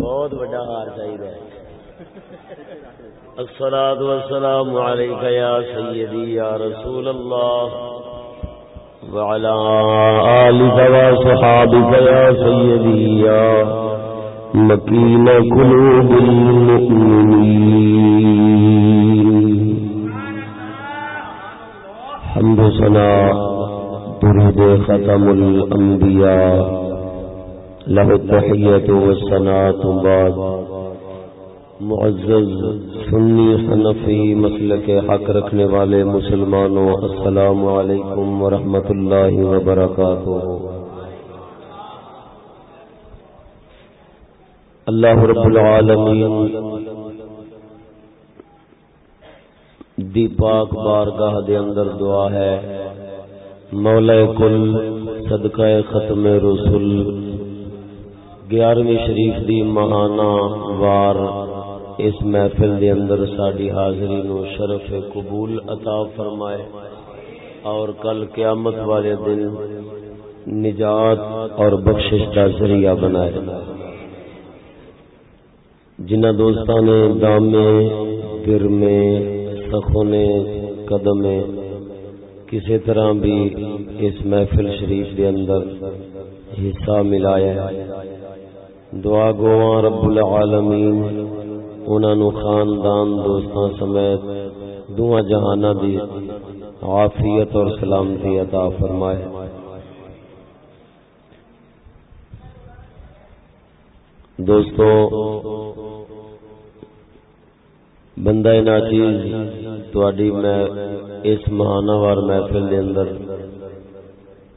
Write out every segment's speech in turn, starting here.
بہت بڑا ہار چاہیے الصلاة والسلام عليك يا سيدي يا رسول الله وعلى آلك وصحابك يا سيدي يا مكين قلوب المؤمنين حمد سنا درد ختم الأنبياء له التحية والصلاة بعد معزز سنی حنفی مسل کے حق رکھنے والے مسلمانوں، السلام علیکم ورحمۃ اللہ وبرکاتہ۔ اللہ رب العالمین، دی پاک بارگاہ دے اندر دعا ہے۔ مولا کل صدقہ ختم رسول گیارہویں شریف دی مہانہ وار اس محفل دے اندر ساڈی حاضری نو شرف قبول عطا فرمائے اور کل قیامت والے دن نجات اور بخشش کا ذریعہ بنائے۔ جنہ دوستاں نے دامے گرمے سخونے قدمے کسی طرح بھی اس محفل شریف دے اندر حصہ ملایا دعا گواں رب العالمین، انہاں نو خاندان دوستاں سمیت دعا جہانہ دی عافیت اور سلامتی عطا فرمائے۔ دوستو بندہ ناچیز تواڈی میں اس مہانہ وار محفل دے اندر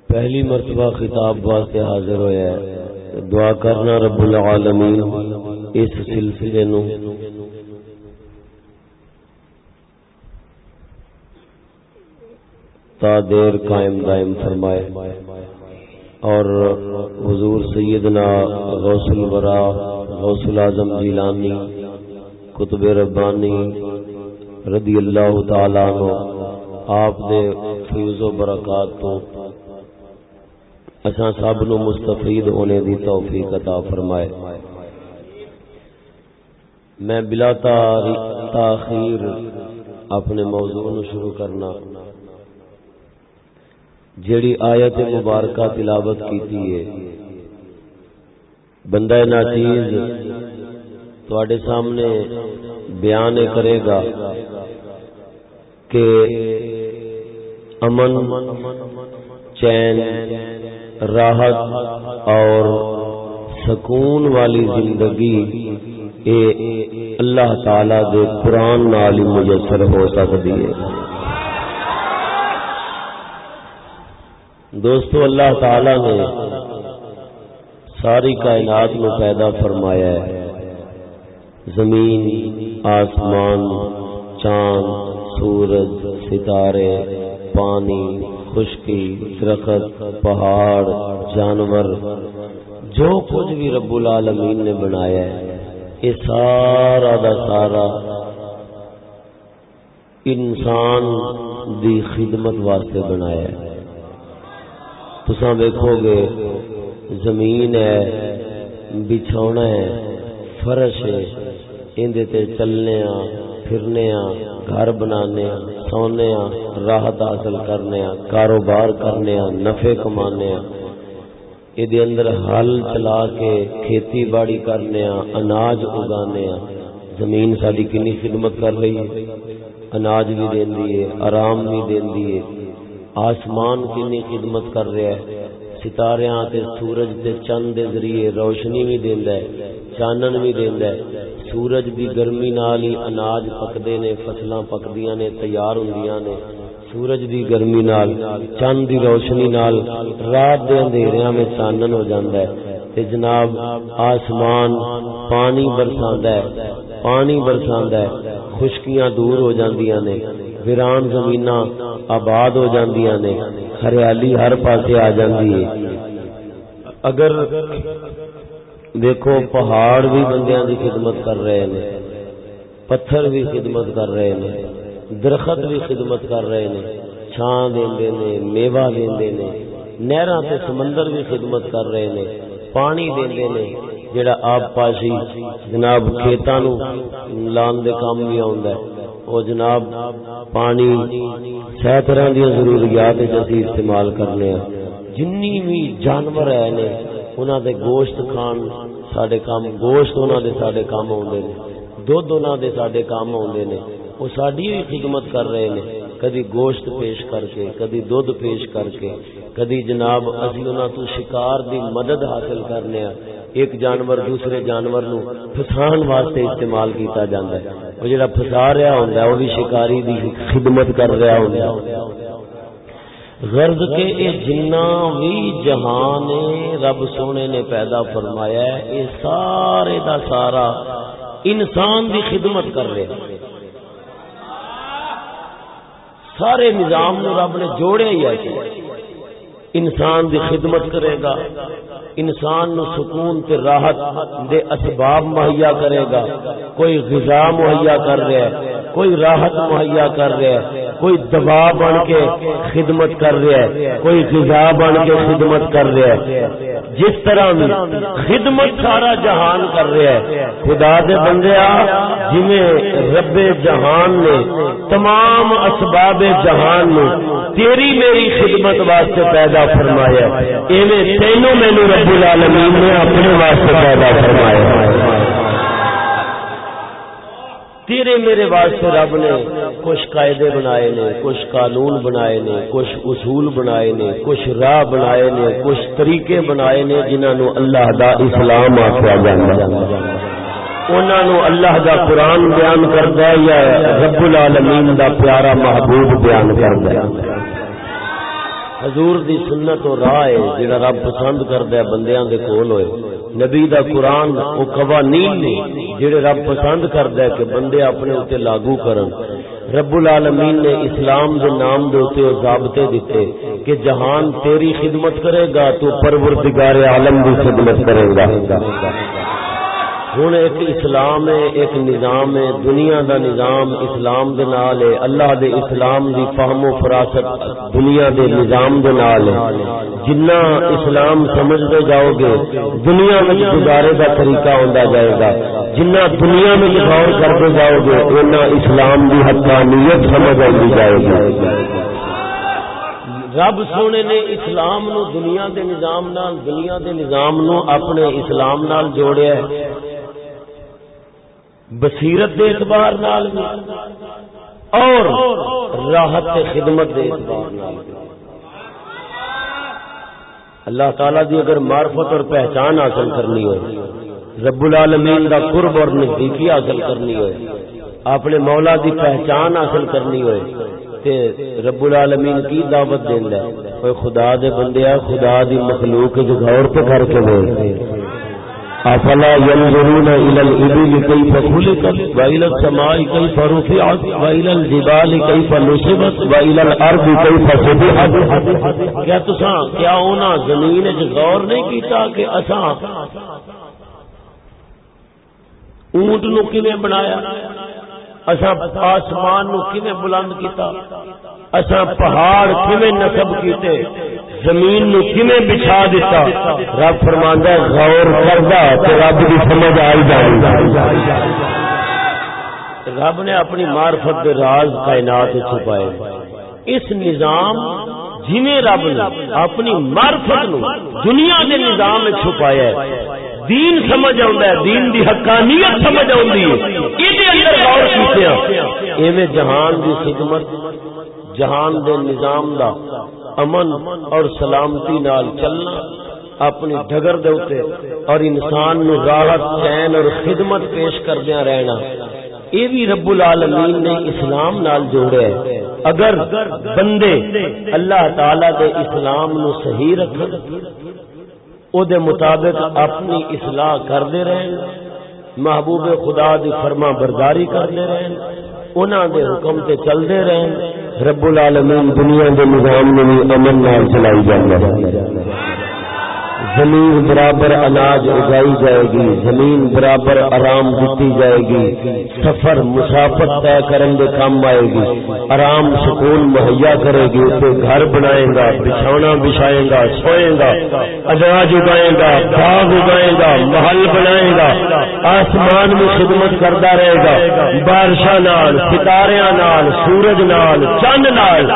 پہلی مرتبہ خطاب واسطے حاضر ہویا ہے۔ دعا کرنا رب العالمین اس سلسلے نو۔ تا دیر قائم دائم فرمائے۔ اور حضور سیدنا غوث الورا غوث العظم جیلانی کتب ربانی رضی اللہ تعالی عنہ، آپ دے فیض و برکات تو اساں سب نو مستفید ہونے دی توفیق عطا فرمائے۔ میں بلا تاخیر اپنے موضوع نو شروع کرنا۔ جیڑی آیت مبارکہ تلاوت کیتی ہے، بندہ ناچیز تواڈے سامنے بیان کرے گا کہ امن، چین، راحت اور سکون والی زندگی اے اللہ تعالی دے قرآن نال میسر ہو سکتی ہے۔ دوستو، اللہ تعالی نے ساری کائنات نو پیدا فرمایا ہے۔ زمین، آسمان، چاند، سورج، ستارے، پانی، خشکی، درخت، پہاڑ، جانور، جو کچھ بھی رب العالمین نے بنایا ہے، یہ سارا دا سارا انسان دی خدمت واسطے بنایا ہے۔ تسا دیکھو گے، زمین ہے، بچھونا ہے فرش ہے۔ اندے تے چلنے پھرنے گھر بنانے سونے راحت حاصل کرنے کاروبار کرنے نفے کمانے یہ اندر ہل چلا کے کھیتی باڑی کرنے اناج اگانے زمین ساری کنی خدمت کر رہی ہے؟ اناج بھی دینی ہے، آرام بھی دینی ہے۔ آسمان کنی خدمت کر رہا ہے؟ ستارے تے سورج تے چند دے ذریعے روشنی بھی دیندا ہے۔ چانن بھی دیندا ہے۔ سورج دی گرمی نال ہی اناج پکدے نے، فصلاں پکدیاں نے، تیار ہوندیاں نے۔ سورج دی گرمی نال چند دی روشنی نال، رات دے اندھیریاں میں چانن ہو جاندا ہے۔ تے جناب، آسمان پانی برساندا ہے، پانی برساندا ہے۔ خشکیاں دور ہو جاندیاں نے، ویران زمیناں آباد ہو جاندیاں نے۔ ہریالی ہر پاسے آ جاندی ہے۔ اگر دیکھو، پہاڑ بھی بندیاں دی خدمت کر رہے نے پتھر بھی خدمت کر رہے نے درخت بھی خدمت کر رہے نے چھان دیندے نے میوہ دیندے نے نہراں تے سمندر بھی خدمت کر رہے نے پانی دیندے نے جڑا آب پاشی جناب کھیتاں نو لان دے کام بھی آوندا ہے۔ او جناب پانی سہ طرح دی ضروریات وچ اسی استعمال کرنے ہیں جنی بھی جانور ہے نے انہاں دے گوشت کھان، ساڈے کام گوشت انہاں دے، ساڈے کام آوندے نے۔ دودھ انہاں دے، ساڈے کام آوندے نے۔ وہ ساری بھی خدمت کر رہے ہیں کدی گوشت پیش کر کے، کدی دودھ پیش کر کے۔ کدی جناب اسی انہاں تو شکار دی مدد حاصل کرنے ہیں ایک جانور دوسرے جانور نو پھسان واسطے استعمال کیتا جاندا ہے۔ وہ جڑا پھسا رہا ہوندا ہے، وہ بھی شکاری دی خدمت کر رہا ہوندا ہے۔ غرض کے اے جنہ بھی جہان رب سونے نے پیدا فرمایا ہے، اے سارے دا سارا انسان دی خدمت کر رہے سارے نظام نو رب نے جوڑے ہی ایسے انسان دی خدمت کرے گا، انسان نو سکون تے راحت دے اسباب مہیا کرے گا۔ کوئی غذا مہیا کر رہا ہے کوئی راحت مہیا کر رہا ہے، کوئی دبا بن کے خدمت کر رہا ہے، کوئی غذا بن کے خدمت کر رہا ہے۔ جس طرح بھی خدمت سارا جہان کر رہا ہے۔ خدا دے بندے جویں رب جہان نے، تمام اسباب جہان نو تیری میری خدمت واسطے پیدا فرمایا ایویں تینوں مینوں رب العالمین نے اپنے واسطے پیدا فرمایا تیرے میرے واسطے رب نے کچھ قاعدے بنائے نے، کچھ قانون بنائے نے، کچھ اصول بنائے نے، کچھ راہ بنائے نے، کچھ طریقے بنائے نے جنہوں اللہ دا اسلام آخیا انہوں اللہ دا قرآن بیان کردہ ہے یا رب العالمین دا پیارا محبوب بیان کرتا ہے۔ حضور دی سنت و راہ ہے جڑا رب پسند کردا ہے، بندیاں دے کول ہوئے۔ نبی دا قرآن او قوانین نے جڑے رب پسند کردا ہے کہ بندے اپنے اوتے لاگو کرن۔ رب العالمین نے اسلام دے نام دے اوتے او ضابطے دتے کہ جہان تیری خدمت کرے گا تو پروردگار عالم دی خدمت کرے گا۔ ہوں ایک اسلام ہے، ایک نظام ہے، دنیا دا نظام اسلام دے نال ہے، اللہ دے اسلام دی فہم و فراست دنیا دے نظام دے نال ہے۔ جنہ اسلام سمجھتے جاؤ گے، دنیا میں گزارے دا طریقہ ہوندا جائے گا۔ جنہ دنیا میں غور کرتے جاؤ گے اتنا اسلام دی حقانیت سمجھ آئی جائے گی۔ رب سونے نے اسلام نو دنیا دے نظام نال، دنیا دے نظام نو اپنے اسلام نال جوڑیا ہے۔ بصیرت دے اعتبار نال بھی اور راحت خدمت دے اعتبار نال بھی۔ اللہ تعالی دی اگر معرفت اور پہچان حاصل کرنی ہو رب العالمین دا قرب اور نزدیکی حاصل کرنی ہو اپنے مولا دی پہچان حاصل کرنی ہوئے تے رب العالمین کی دعوت دیندا ہے۔ کوئی خدا دے بندے خدا دی مخلوق جو غور پہ کر کے دے افلا ينظرون الى الابل كيف خلقت والى السماء كيف رفعت والى الجبال كيف نصبت والى الارض كيف سطحت کیا تساں کیا ہونا زمین وچ غور نہیں کیتا کہ اساں اونٹ نو کیویں بنایا؟ اساں آسمان نو کیویں بلند کیتا؟ اساں پہاڑ کیویں نصب کیتے؟ زمین نو کیویں بچھا دیتا رب فرماندا ہے، غور کردا تے رب دی سمجھ آئی جائے رب نے اپنی معرفت دے راز کائنات چھپائے۔ اس نظام جویں رب نے اپنی معرفت نو دنیا دے نظام میں چھپایا ہے۔ دین سمجھ آندا ہے، دین دی حقانیت سمجھ آندی ہے۔ اندر غور کیتے ہاں۔ ایویں جہان دی خدمت، جہان دے نظام دا امن اور سلامتی نال چلنا اپنی ڈگر دے اوتے اور انسان نو راحت، چین اور خدمت پیش کردیا رہنا۔ یہ بھی رب العالمین نے اسلام نال جوڑے ہے۔ اگر بندے اللہ تعالی دے اسلام نو صحیح رکھن او دے مطابق اپنی اصلاح کردے رہن محبوب خدا دی فرما برداری کردے رہن انہاں دے حکم تے چلدے رہن رب العالمین دنیا دے نظام میں بھی امن نال چلائی جاتا ہے زمین برابر اناج اگائی جائے گی، زمین برابر آرام دیتی جائے گی، سفر، مسافت طے کرن دے کام آئے گی، آرام، سکون، مہیا کرے گی، اسے گھر بنائے گا بچھونا بچھائے گا، سوئے گا اناج اگائے گا، باغ اگائے گا، محل بنائے گا، آسمان میں خدمت کرتا رہے گا، بارشاں نال ستارے نال، سورج نال چند نال،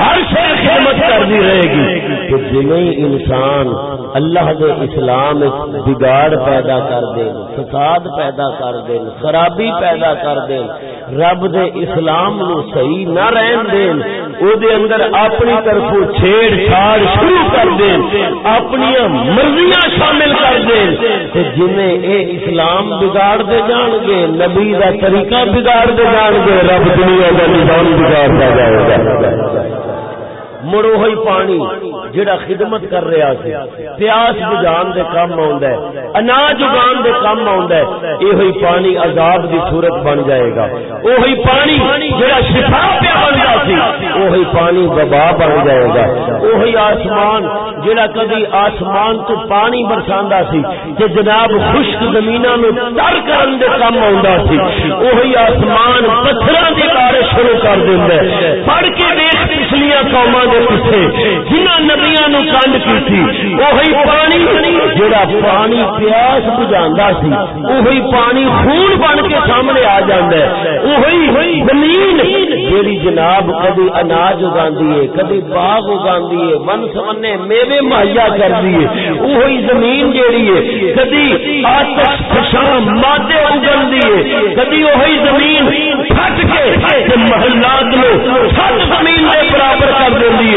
ہر شہر خدمت کرتی رہے گی۔ کہ جنہیں انسان اللہ دے اسلام بگاڑ پیدا کر دین فساد پیدا کر دین خرابی پیدا کر دین رب دے اسلام نو صحیح نہ رہن دین، او دے اندر اپنی طرف چھیڑ چھاڑ شروع کر دین اپنی مرضیاں شامل کر دین، تے جنہیں اے اسلام بگاڑ دے جان گے، نبی دا طریقہ بگاڑ دے جان گے، رب دنیا دا نظام بگاڑتا جائے گا مڑو ہوئی پانی جڑا خدمت کر رہا سی، پیاس بجان دے کام آندا ہے، اناج اگان دے کام آندا ہے اے پانی عذاب دی صورت بن جائے گا۔ او پانی جڑا شفا پہ بندا سی او پانی وبا بن جائے گا۔ او آسمان جڑا کبھی آسمان تو پانی برساندا سی، تے جناب خشک زمیناں نو تر کرن دے کام آندا سی۔ او آسمان پتھراں دی بارش شروع کر دیندا ہے۔ پڑھ کے دیکھ پچھلیاں قوماں دے پیچھے جنہ نبیاں نو کنڈ کیتی وہی پانی جڑا پانی پیاس بجاندا سی وہی پانی خون بن کے سامنے آ جاندا ہے وہی زمین جیڑی جناب کبھی اناج اگاندی ہے کبھی باغ اگاندی ہے من سمنے میوے مہیا کردی ہے وہی زمین جیڑی ہے کبھی آتش فشاں مادے اگاندی ہے کبھی وہی زمین پھٹ کے محلات نو سب زمین دے برابر کر دے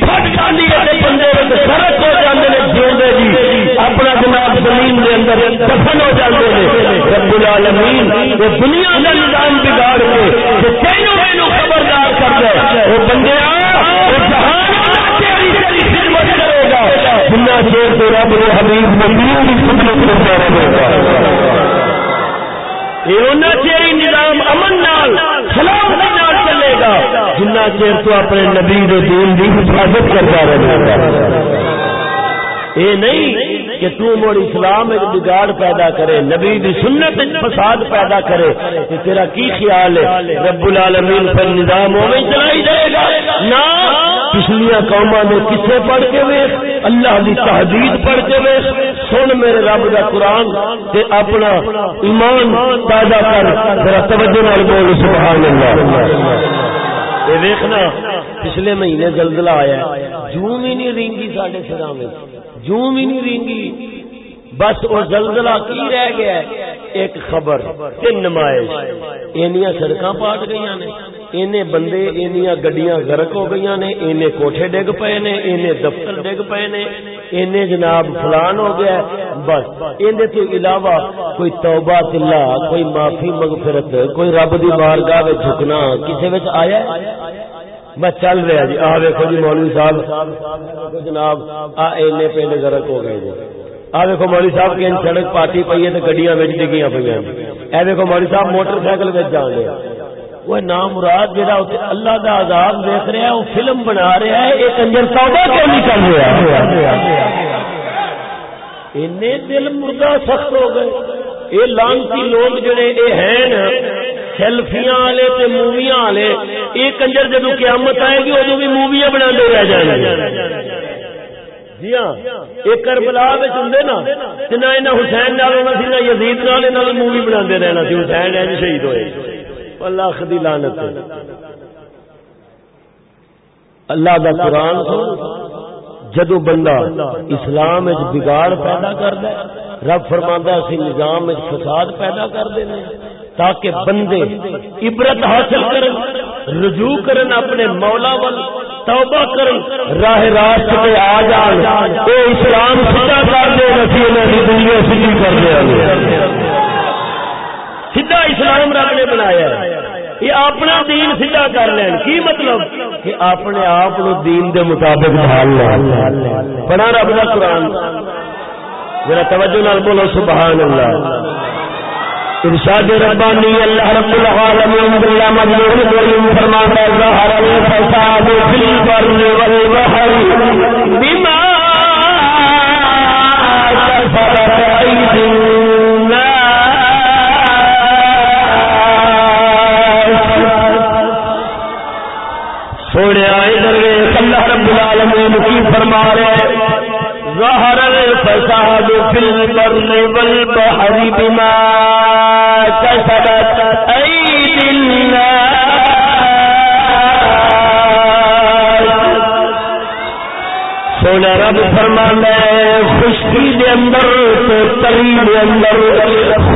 پھٹ جاتی ہے بندے سرک ہو جاتے ہیں جیوے جی۔ اپنا جناب زمین کے اندر دفن ہو جاتے ہیں رب العالمین، وہ دنیا کا نظام بگاڑ کے تینوں مینو خبردار کر دے۔ وہ بندے جنا چیر تو رب نے حبیب مندر کی خدمت کرتا رہے گا۔ چیر نظام امن نال سلامتی نال چلے گا۔ جنہ چیر تو اپنے نبی دین کی حفاظت کرتا رہے گا۔ یہ نہیں کہ تو مڑ اسلام ایک بگاڑ پیدا کرے، نبی دی سنت فساد پیدا کرے کہ تیرا کی خیال ہے؟ رب العالمین پر نظام ہوئے چلائی جائے گا؟ نہ، پچھلیاں قوما نے کسے پڑھ کے ویخ اللہ دی تحدید پڑھ کے ویخ سن میرے رب دا قرآن تے اپنا ایمان پیدا کر میرا توجہ نال بول سبحان اللہ۔ یہ ویکھنا، پچھلے مہینے زلزلہ آیا جوں ہی نہیں رینگی ساڈے سرا میں جوں بھی نہیں رینگی بس وہ زلزلہ کی رہ گیا ہے؟ ایک خبر، تین نمائش۔ اینیاں سڑکاں پاٹ گئی نے۔ اینے بندے، اینیاں گڈیاں غرق ہو گئی نے۔ اینے کوٹھے ڈگ پے نے، اینے دفتر ڈگ پے نے۔ اینے جناب فلان ہو گیا بس، ایندے تو علاوہ کوئی توبہ تلا، کوئی معافی مغفرت، کوئی رب دی بارگاہ وچ جھکنا کسے وچ آیا ہے؟ بس چل رہا جی۔ آ ویکو جی مولوی صاحب۔ جناب آ اینے پنڈ گرک ہو گئے جی۔ آ ویکو مولوی صاحب کی سڑک پارٹی پی ہے گڈیاں ڈگیاں پہ جی۔ اے ویکو مولوی صاحب، موٹر سائیکل جان رہا وہ نام مراد جہاں اللہ کا آزاد دیکھ رہا ہے، وہ فلم بنا رہا ہے، ایک انجر توبہ کیوں نہیں کر رہا؟ دل مردہ سخت ہو گئے۔ یہ لانتی لوگ جڑے یہ ہیں سیلفیاں والے تے موویاں والے یہ کنجر جدو قیامت آئے گی ادو بھی موویاں بنا رہ جائیں گے۔ جی ہاں ایک کربلا ہوں نا نہ یہاں حسین نال ہونا سی، نہ یزید نال یہاں مووی بنا رہنا سی۔ حسین ہے شہید ہوئے۔ اللہ خدی لانت اللہ دا قرآن جدو بندہ اسلام بگاڑ پیدا کرتا ہے، رب فرما اسی نظام فساد پیدا کر دینا تاکہ بندے عبرت حاصل کرن، رجوع کرن، اپنے مولا ول توبہ کرن، راہ راست پہ آ جان۔ اے اسلام سیدھا کر دے نسی انہاں دی دنیا سیدھی کر دے۔ سیدھا اسلام رب نے بنایا ہے۔ یہ اپنا دین سیدھا کر لین۔ کی مطلب؟ کہ اپنے آپ دین دے مطابق ڈھال لین۔ پڑھا رب دا قرآن۔ میرا توجہ نال بولو سبحان اللہ ارشاد ربانی، اللہ رب العالمین باللہ مجموع کریم فرماتا ہے ظہر الفساد فی البر والبحر بما کفرت ایدی۔ فرما رہے ظہر الفساد فی البر والبحر بما کسبت۔ سونا رب فرمانا ہے، خشکی دے اندر تو تری دے اندر،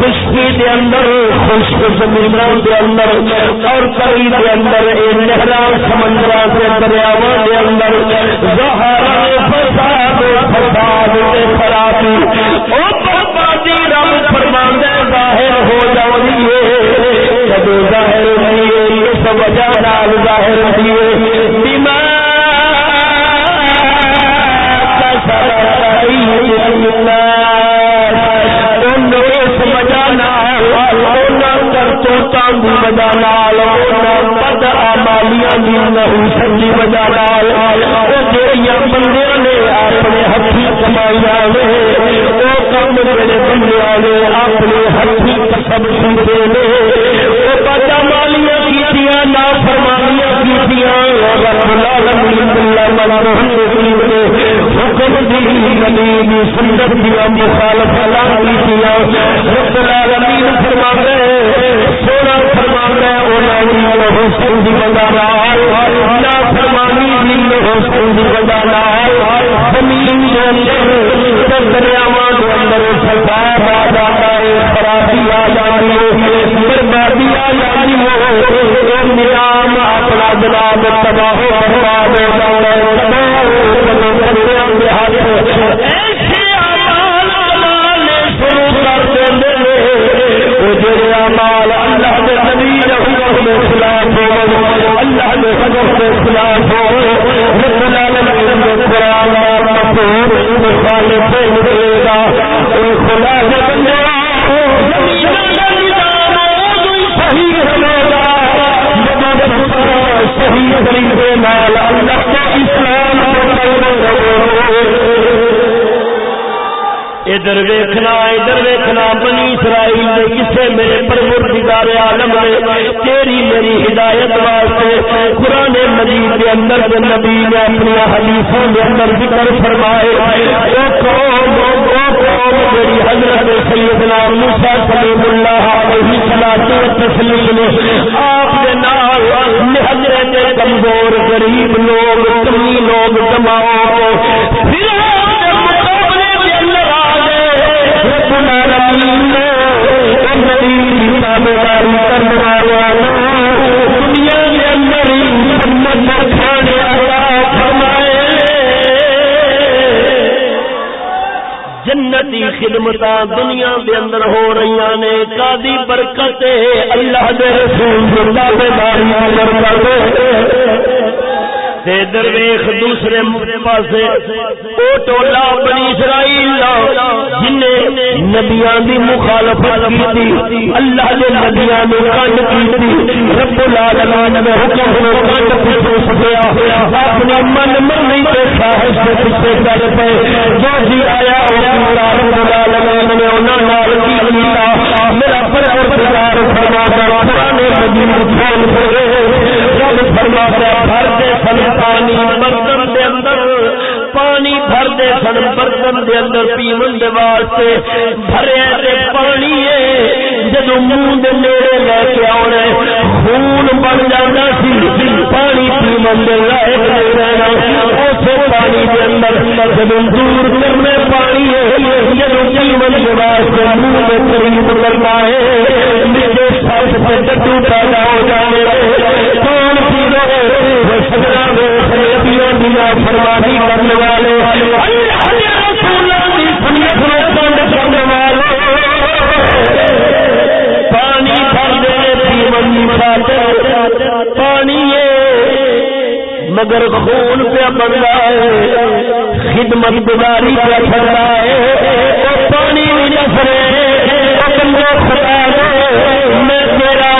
خشکی دے اندر، خشک زمینوں دے اندر، اور تری دے اندر، اے نہراں سمندراں سے دریاواں دے اندر ظہر فساد فساد تے خرابی۔ او بربادی جی، رب فرمانا ظاہر ہو جاوی جی۔ ہے جب ظاہر نہیں ہے اس وجہ نال ظاہر نہیں ہے فرمانیاں کی رب العالمین اللہ ملک نے حکم دی نبی دی سنت کیا مخالف اعلان کیا رب انہوں نے حسن دی بندہ نہ فرمانی دی حسن دی بندہ زمین کے اندر دریاواں اندر فساد آ جاتا ہے، خرابی آ جاتی ہے، بربادی آ جاتی ہے نظام اپنا جناب تباہ برباد ہو جاتا ہے اللہ حکم کے خلاف ہو اللہ کے حکم کے خلاف ہو ادھر ویکھنا ادھر ویکھنا، بنی اسرائیل نے کسے میرے پروردگار عالم نے تیری میری ہدایت واسطے قرآن مجید کے اندر کے نبی نے اپنی حدیثوں کے اندر ذکر فرمائے او قوم او قوم میری حضرت سیدنا موسی کلیم اللہ علیہ الصلوۃ والتسلیم نے آپ کے نال حضرت کمزور غریب لوگ کمی لوگ جماؤ پھر جنتی خدمت دنیا دے اندر ہو رہی نے کادی برکت اللہ دے رسول دے داری برکت درویخ دوسرے پاسے او ٹولا بنی اسرائیل جن نبیاں دی مخالفت کی اللہ دے نبیاں نے کنڈ کی رب العالمین نے حکم کو کنڈ پیچھے سکیا اپنے من مرنی تے خواہش کے پیچھے کر پے، جو جی آیا رب العالمین نے انہاں نال کی کیتا، میرا پروردگار فرما کر قرآن مجید کھول دے رب فرما کر سن پانی برتن دے اندر، پانی بھر دے سن، برتن دے اندر پیمن دے واسطے بھرے تے پانی ہے۔ جدو منہ دے نیڑے لے کے آنے خون بن جاتا سی۔ پانی پیمن دے لائق نہیں رہنا۔ اسے پانی دے اندر جدو دور کرنے پانی ہے جدو پیمن دے واسطے منہ دے قریب کرنا ہے نیچے ساتھ سے ڈڈو پیدا ہو جانے کون پی رہے سجنا فرمانی کرنے والے پانی پانی مگر خون پہ بنتا ہے۔ خدمت گزاری پہ پڑتا ہے۔ پانی بھی نفرے میں تیرا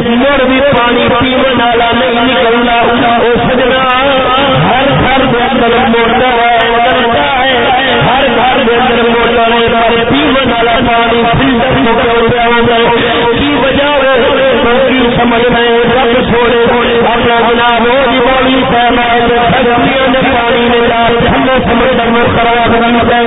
مر بھی پانی پیمن والا نہیں نکلنا وہ سجنا ہر گھر کے اندر موٹر ہے ہر گھر کے اندر موٹر ہے، پر پیمن والا پانی فلٹر کی وجہ کی سمجھ میں سب چھوڑے۔ اپنا گنا روز بولی پیمائے پانی نے سمجھ کر کروا بنا ہے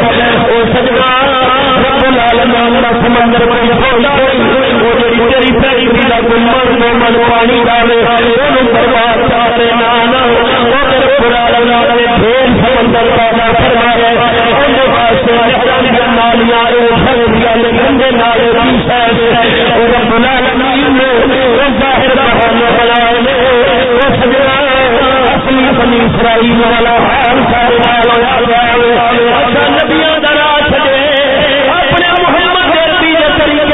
وہ سجنا رب العالمین دا سمندر کوئی کوئی او جڑی تیری پیری دا گمر میں من پانی ڈالے اونوں برباد کر نا نا او تیرے پورا لگا دے پھر سمندر پیدا فرمائے ان دے واسطے احرام دے نالیاں اے خیریاں دے گندے نالے دی شاید او رب العالمین نے او ظاہر بہانے بنائے نے۔ او سجنا اپنی بنی اسرائیل والا حال سارے والا اچھا نبیوں دا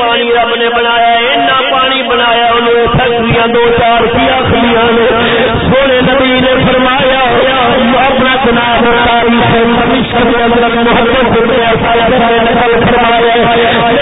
پانی رب نے بنایا اینا پانی بنایا انہیں فیکٹری دو چار کیا نے سونے نبی نے فرمایا اپنا گناہ تاریخ سے محمد سے نقل فرمایا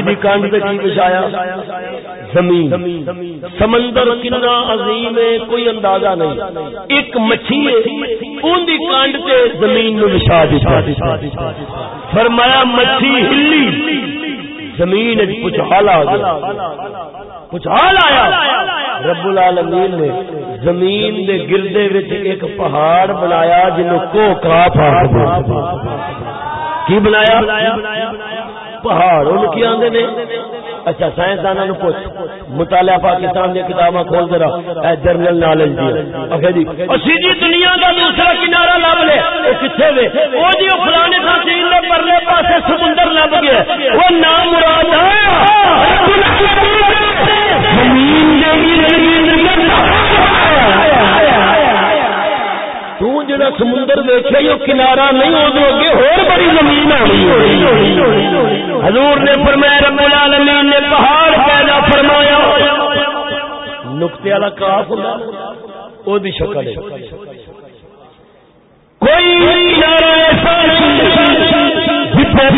مسجد کانڈ کی بچایا زمین۔ سمندر کنا عظیم ہے، کوئی اندازہ نہیں۔ ایک مچھی ان دی کانڈ تے زمین نو بچا دیتا۔ فرمایا، مچھی ہلی۔ زمین کچھ حال آ گیا۔ کچھ حال آیا۔ رب العالمین نے زمین دے گردے وچ ایک پہاڑ بنایا، جنوں کو کا پہاڑ کی بنایا؟ پہاڑ، ان کی آندے نے؟ اچھا سائنسدانوں نے پوچھ۔ مطالعہ پاکستان دی کتاباں کھول دے رہا اے جرنل نالج دی۔ اکھے جی اسی جی دنیا دا دوسرا کنارہ لب لے۔ او کتھے وے؟ او جی او فلانے تھا چین دے پرلے پاسے سمندر لب گیا۔ او نام مراد آیا زمین دے دی زمین دی جڑا سمندر دیکھے وہ کنارا نہیں وہ اگے اور بڑی زمین حضور نے فرمایا، رب العالمین نے پہاڑ پیدا فرمایا۔ نقطے والا کاف او دی شکل ہے۔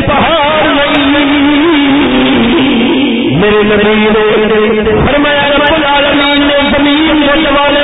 پہاڑ میرے فرمایا، رب العالمین نے زمین والے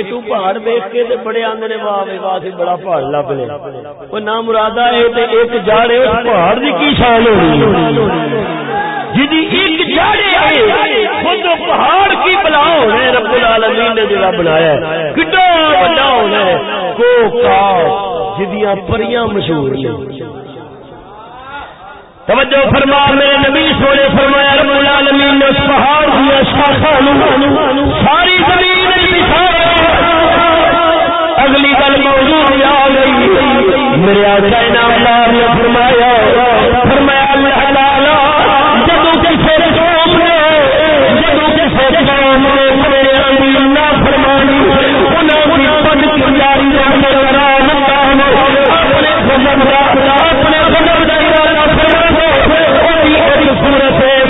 گیٹو پہاڑ دیکھ کے تے بڑے آندے نے واہ وی واہ سی بڑا پہاڑ لب لے او نا مرادا اے تے ایک جاڑے اس پہاڑ دی کی شان ہونی جدی ایک جاڑے اے خود پہاڑ کی بلا ہونے رب العالمین نے جڑا بنایا ہے کڈا بڑا ہونا ہے کو کا جدیاں پریاں مشہور نے توجہ فرما میرے نبی سونے فرمایا رب العالمین نے اس پہاڑ کی شاخا ساری زمین اگلی گل موضوع آ گئی۔ میرے آجا نام نے فرمایا فرمایا، اللہ تعالی جدو کسی قوم نے کسی قوم نے میرے امیر نہ فرمانی انہوں کی پد کی جاری کرا اپنے غضب کا، اپنے غضب کا ارادہ فرما ایک صورت ہے۔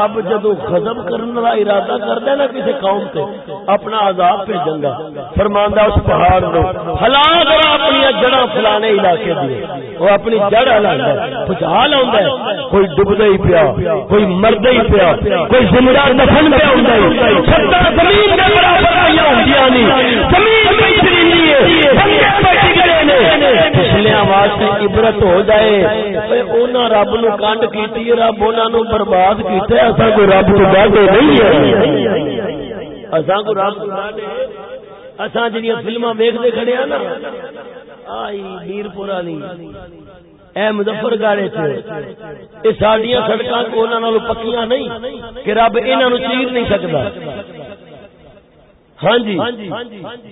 رب جدو ختم کرنے کا ارادہ کرتا نا کسی قوم سے اپنا عذاب بھیجن کا فرماندہ اس پہاڑ کو ہلا کر اپنی جڑا فلانے علاقے دی۔ وہ اپنی جڑ ہلا بچال آ کوئی ڈبدا ہی پیا، کوئی مرد ہی پیا، کوئی زندہ دفن پہ ہوں زمین کے برابر پچھلے واسطے عبرت ہو جائے۔ انہاں رب نو کنڈ کی رب انہوں برباد کیا اصا کو رب تو ڈاڈے نہیں اصا کو رب اصا جی فلما ویکتے کھڑے ہیں نا۔ آئی میر پورا اے مظفر گاڑے چ سڈیا سڑک پکیاں نہیں کہ رب انہوں چیر نہیں سکتا ہاں جی۔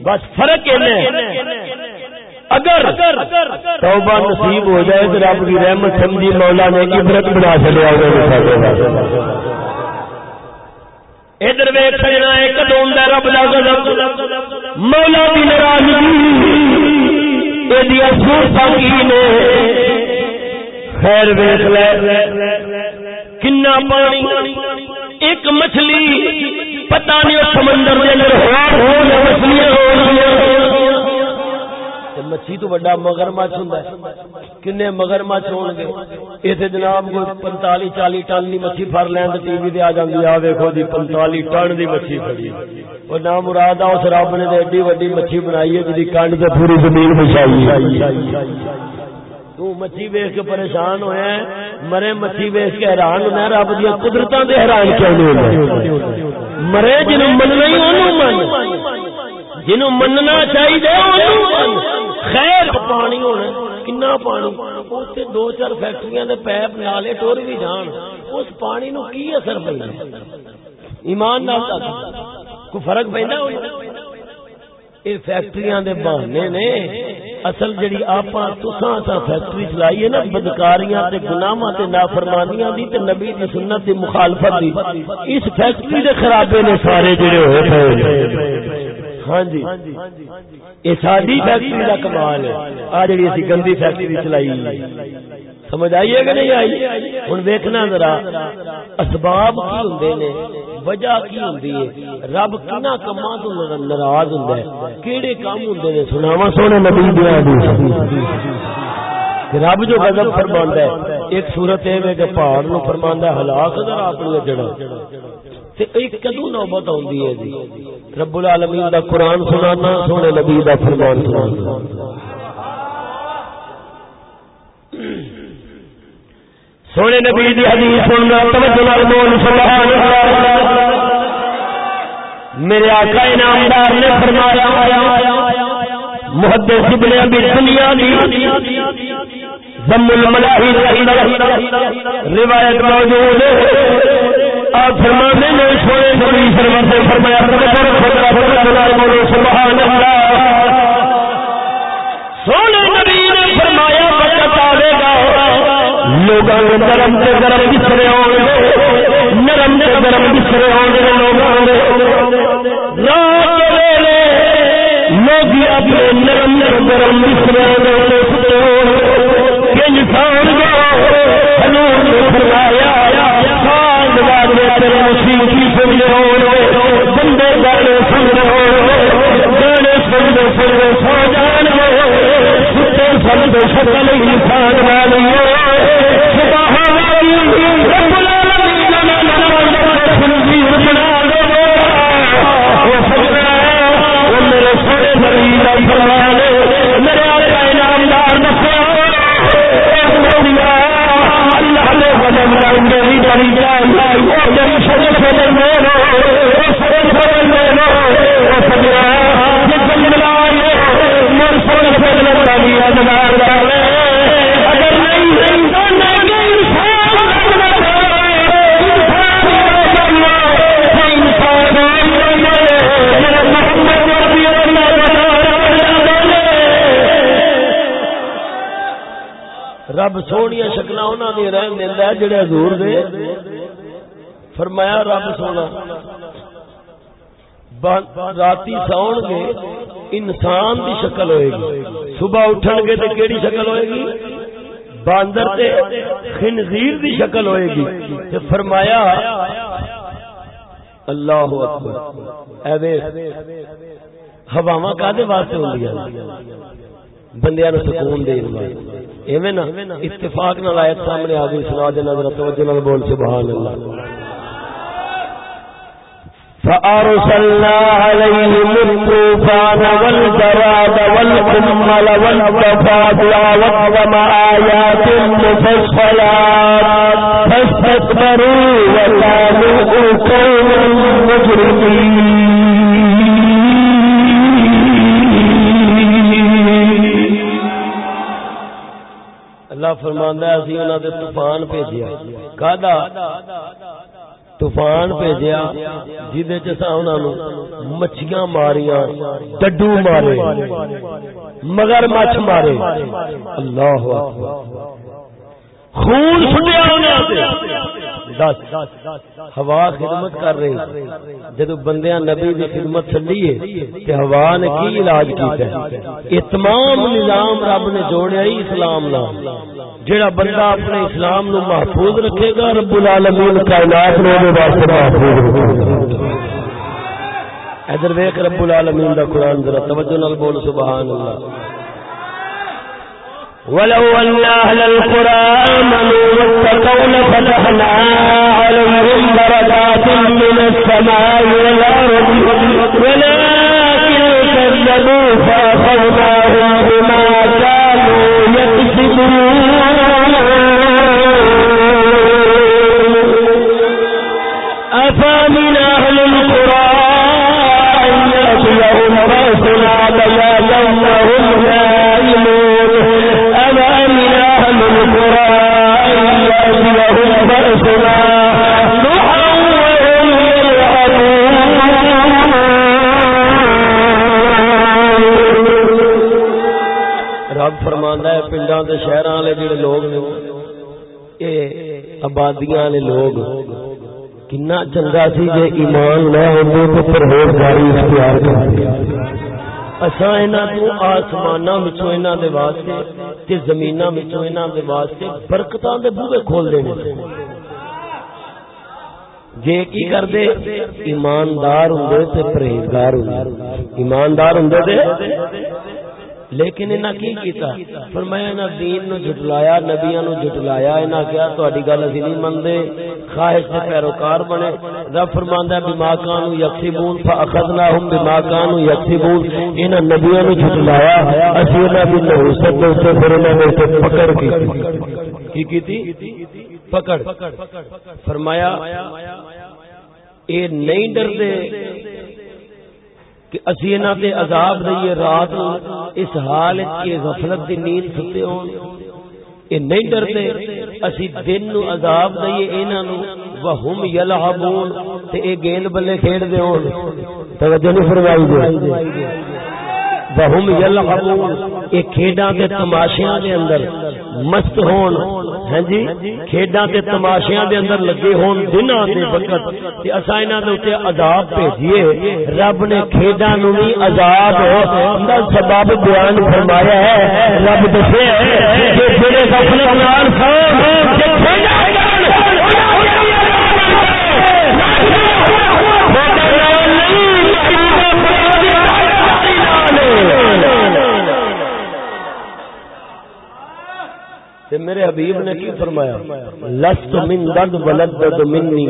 بس فرق اگر توبہ نصیب ہو جائے تو رب کی رحمت سمجھی مولا نے عبرت بنا چلے ادھر ویک سجنا ایک کدوم رب غضب۔ مولا کی ناراضگی۔ یہ نے۔ خیر ویک لے۔ کنا پانی۔ ایک مچھلی، پتہ نہیں سمندر کے اندر ہو مچھلیاں ہو مچھی تو بڑا مگر مچھ ہوں کن مگر مچھ ہو گے۔ اتنے جناب کوئی پنتالی چالی ٹن کی مچھی فر لین ٹی وی آ جاتی آ ویکو جی پنتالی ٹن کی مچھی فری وہ نہ مراد اس رب نے ایڈی وڈی مچھی بنائی ہے جی کنڈ سے پوری زمین بچائی تو مچھی ویخ کے پریشان ہوا مرے مچھی ویخ کے حیران ہونا رب دیا قدرت دے حیران کیوں نہیں مرے جنوں من۔ نہیں جنوں مننا چاہیے خیر پانی ہونا کنا پانی؟ اتنے دو چار فیکٹری دے پیپ نالے ٹور بھی جان۔ اس پانی نو کی اثر پہ ایمان نال کوئی فرق پہ یہ فیکٹری دے بہانے نے اصل جڑی آپ تسا فیکٹری چلائی ہے نا، بدکاریاں تے گناہاں تے نافرمانیاں دی تے نبی دی سنت دی مخالفت دی۔ اس فیکٹری دے خرابے نے سارے جڑے ہوئے ہاں جی۔ یہ ساری فیکٹری کا کمال ہے۔ آ جی اسی گندی فیکٹری چلائی سمجھ آئیے کہ نہیں آئی؟ ہوں ویکنا ذرا، اسباب کی ہوں نے، وجہ کی ہوں رب کنا کما تو ناراض ہوں کہڑے کام ہوں نے؟ سناوا سونے نبی دیا رب جو غضب فرماندا ہے، ایک صورت ہے کہ پہاڑ نو فرماندا ہے، ہلاک ذرا اپنی جڑا۔ تے ایک کدو نوبت اوندی ہے جی۔ رب العالمین دا قرآن سنانا سونے نبی دا فرمان سنانا سونے نبی دی حدیث سننا، توجہ نال بول، سبحان اللہ۔ میرے آقا انعامدار نے فرمایا، محدث ابن ابی دنیا دی ضم الملاحی روایت موجود ہے۔ آپ فرمانے نے سونے نبی سرور سے فرمایا سبحان اللہ۔ سونے نبی نے فرمایا بچت آئے گا۔ لوگوں گرم سے گرم بسرے آؤ گے نرم سے گرم بسرے آؤ گے لوگوں رات لوگ اپنے نرم سے گرم بسرے انسان حضور نے فرمایا بندے گانے سن رہے گانے سنتے سنتے سو جان ستے سنتے شکل انسان والی میرے سارے مریض میرے انعامدار نے بدل رنگ بڑی جان شکل بدل رب سونی شکل انہوں نے رحم دینا جڑے حضور دے۔ فرمایا رب سونا راتی ساؤ گے، انسان دی شکل ہوئے گی۔ صبح اٹھن گے تو کیڑی شکل ہوئے گی؟ باندر تے خنزیر دی شکل ہوئے گی۔ تے فرمایا، اللہ اکبر، اے ہواواں کادے واسطے ہوندیاں؟ بندیاں نو سکون دین واسطے۔ ایویں نا اتفاق نال آیت سامنے آ گئی، سنا دے نظر، توجہ نال بول، سبحان اللہ۔ فأرسلنا عليهم الطوفان والجراد والقمل والضفادع والدم آيات مفصلات فاستكبروا وكانوا قوم مجرمين۔ اللہ فرماندا ہے، اسی انہاں تے طوفان بھیجیا۔ کادا؟ طوفان بھیجیا، جیدے چ اساں انہاں نو مچھیاں ماریاں، ڈڈو مارے، مگر مچھ مارے۔ اللہ اکبر۔ خون سٹیا انہاں تے دس، ہوا خدمت کر رہی جدو بندیاں نبی دی خدمت چلی ہے، تے ہوا نے کی علاج کیتا ہے؟ یہ تمام نظام رب نے جوڑیا ہی اسلام نال۔ جڑا بندہ اپنے اسلام نو محفوظ رکھے گا، رب العالمین کائنات نو واسطے محفوظ رکھے گا۔ ادھر ویکھ رب العالمین دا قرآن، ذرا توجہ نال بول سبحان اللہ۔ ولو أن أهل القرى آمنوا واتقوا لفتحنا عليهم درجات من السماء والأرض ولكن كذبوا فأخذناهم بما كانوا يكسبون. أفامن أهل القرى أن يأتيهم رأسنا بياتا رب فرماندا ہے پنڈاں تے شہراں والے جڑے لوگ نے، اے آبادیاں والے لوگ، کنا چنگا سی جے ایمان نہ ہوندے تے پرہیزگاری اختیار کردے اساں انہاں تو آسماناں وچوں انہاں دے واسطے تے زمیناں وچوں انہاں دے واسطے برکتاں دے بوئے کھول دینے جے کی کر دے ایماندار ہوں تے پرہیزگار ہوں ایماندار ہوں تے لیکن انہاں کی کیتا؟ فرمایا انہاں دین نو جھٹلایا، نبیاں نو جھٹلایا، انہاں کیا تہاڈی گل اسی نہیں مندے خواہش دے پیروکار بنے۔ رب فرماندا ہے، بما کانوا یکسبون فاخذناهم بما کانوا یکسبون۔ انہاں نبیاں نو جھٹلایا، اسی انہاں دی نحوست دے اوپر پھر انہاں نے پکڑ کی۔ کی کیتی؟ پکڑ۔ فرمایا، اے نہیں ڈردے کہ اسی انہاں تے عذاب دئیے رات اس حال کہ غفلت دی نیند ستے ہون۔ اے نہیں ڈردے اسی دن نو عذاب دئیے انہاں نو وہم یلعبون تے اے گیند بلے کھیڈ دے ہون۔ توجہ نہیں فرمائی دے۔ وہم یلعبون اے کھیڈاں تے تماشیاں دے اندر۔ مست ہون۔ ہاں جی کھیڈاں تے تماشیاں دے اندر لگے ہون دناں دے وقت۔ تے اساں انہاں دے اوتے عذاب بھیجیے۔ رب نے کھیڈاں نو وی عذاب دا سبب بیان فرمایا ہے۔ رب دسے کہ جڑے غفلت نال سو میرے حبیب نے کی فرمایا؟ لست من دد ولد منی۔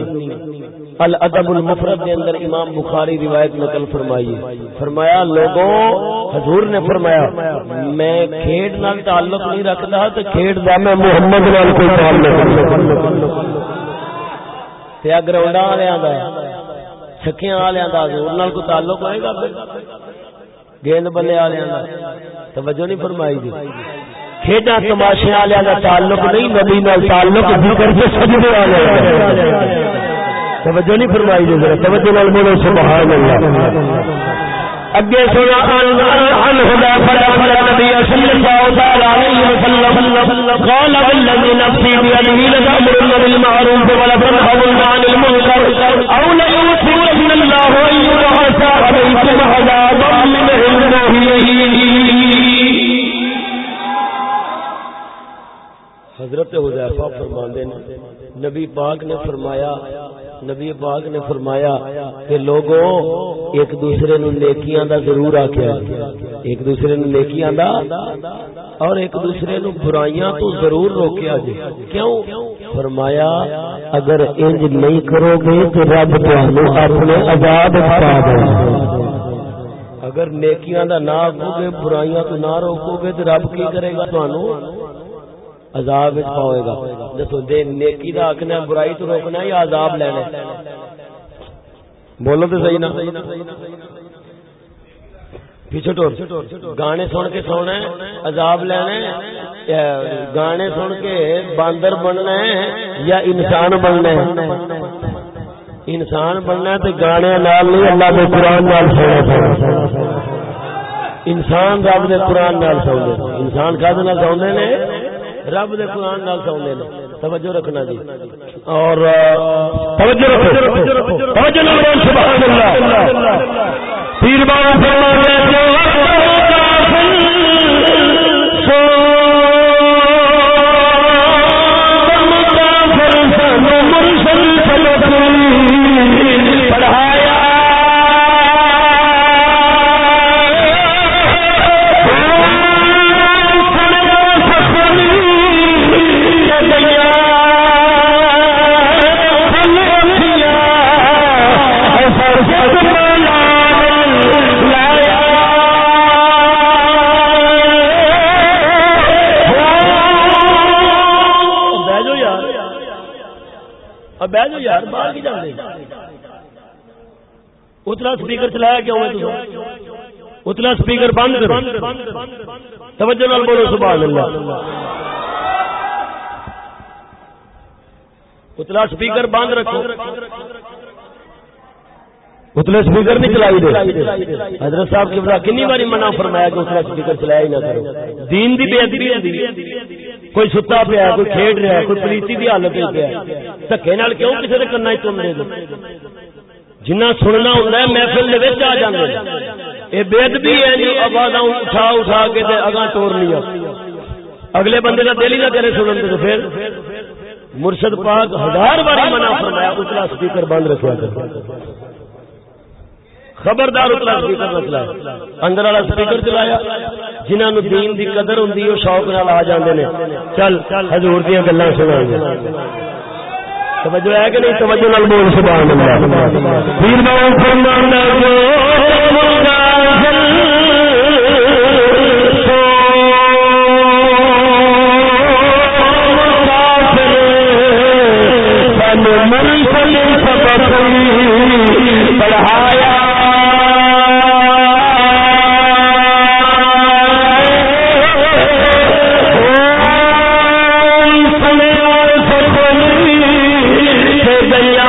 الادب المفرد کے اندر امام بخاری روایت نقل فرمائی فرمایا، لوگوں، حضور نے فرمایا، میں کھیڈ نال تعلق نہیں رکھدا تے کھیڈ دا میں محمد نال کوئی تعلق تے گراؤنڈاں والےاں دا چھکیاں والےاں دا، حضور نال کوئی تعلق ہوئے گا گیند بلے والےاں دا۔ توجہ نہیں فرمائی جی۔ کھیڈا تماشے والے کا تعلق نہیں، نبی نال تعلق ذکر کے سجدے والے توجہ نہیں فرمائی دے ذرا، توجہ نال بولو، سبحان اللہ۔ اگے سنا ان ان خدا فرمان نبی صلی اللہ تعالی علیہ وسلم قال والذي نفسي بيده لتأمرن بالمعروف ولا تنهون عن المنكر او لا يوصين الله ان يبعث عليكم عذابا من عنده حضرت حذیفہ فرماندے نے، نبی پاک نے فرمایا، نبی پاک نے فرمایا کہ لوگوں، ایک دوسرے نو نیکیاں دا ضرور آکھیا ایک دوسرے نو نیکیاں دا اور ایک دوسرے نو برائیاں تو ضرور روکیا جے۔ کیوں؟ فرمایا، اگر انج نہیں کرو گے تو رب تانوں اپنے عذاب پا دے۔ اگر نیکیاں دا نہ آکھو گے، برائیاں تو نہ روکو گے تو رب کی کرے گا تانوں؟ عذاب وچ پاوے گا۔ دسو دے نیکی دا آکھنا برائی تو روکنا یا عذاب لینا بولو تو صحیح نا۔ پیچھے ٹور۔ گانے سن کے سونا ہے، عذاب لینا ہے گانے سن کے باندر بننا ہے، یا انسان بننا ہے؟ انسان بننا ہے تو گانے نال نہیں، اللہ کے قرآن نال سونا انسان رب دے قرآن نال سونے انسان کا سونے نے؟ رب دے قرآن نال سوندے نے توجہ رکھنا جی اور توجہ رکھو توجہ نال سبحان اللہ پیر بابا فرماتے ہیں بہ جاؤ یار، باہر کی جانے اتنا سپیکر چلایا کیوں ہے اتنا سپیکر بند کرو۔ توجہ نال بولو، سبحان اللہ۔ اتنا سپیکر بند رکھو۔ اتنا سپیکر نہیں چلائی دے۔ حضرت صاحب کی کنی باری منع فرمایا کہ اتنا سپیکر چلایا ہی نہ کرو۔ دین دی بے ادبی کوئی ستا پیا کوئی کھیڈ رہا کوئی پلیتی کی حالت پیا دکے کیوں کسی کے کنا چن دے؟ جنا سننا ہوں محفل آ جانے یہ بےد بھی ہے جی آواز اٹھا اٹھا کے اگاں توڑ لیا۔ اگلے بندے کا دل ہی نہ کرے سنن تو پھر مرشد پاک ہزار باری منع فرمایا اتلا سپیکر بند رکھا کر۔ خبردار اتلا سپیکر نہ چلایا اندر والا سپیکر چلایا۔ جنہوں دین دی قدر ہوں شوق نال آ جاندے نے۔ چل، حضور دیا گلا سنا توجہ ہے کہ نہیں؟ توجہ نال بول، سبحان اللہ۔ پیر بابا فرماندا گیا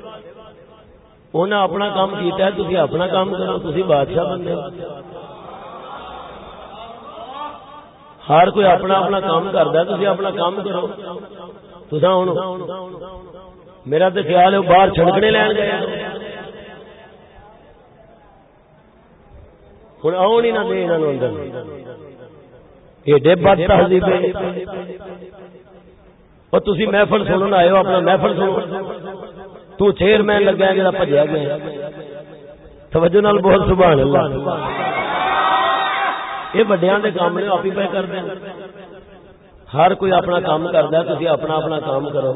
انہیں اپنا کام کیتا ہے تھی اپنا کام کرو تھی بادشاہ بندے ہر کوئی اپنا اپنا کام کرتا تھی اپنا کام کرو تصا ہوں میرا تو خیال ہے باہر چھڑکنے لین گئے ہوں آؤ نہیں نہ دے یہاں اندر یہ ڈبا تہذیب اور تھی محفل سننا آئے ہو اپنا محفل سنو تو چیئرمین لگا جا بجیا گیا۔ توجہ نال بہت سبحان اللہ۔ یہ وڈیا کے کام نے آپ ہی پہ کر دیں۔ ہر کوئی اپنا کام کرتا ہے تھی اپنا اپنا کام کرو۔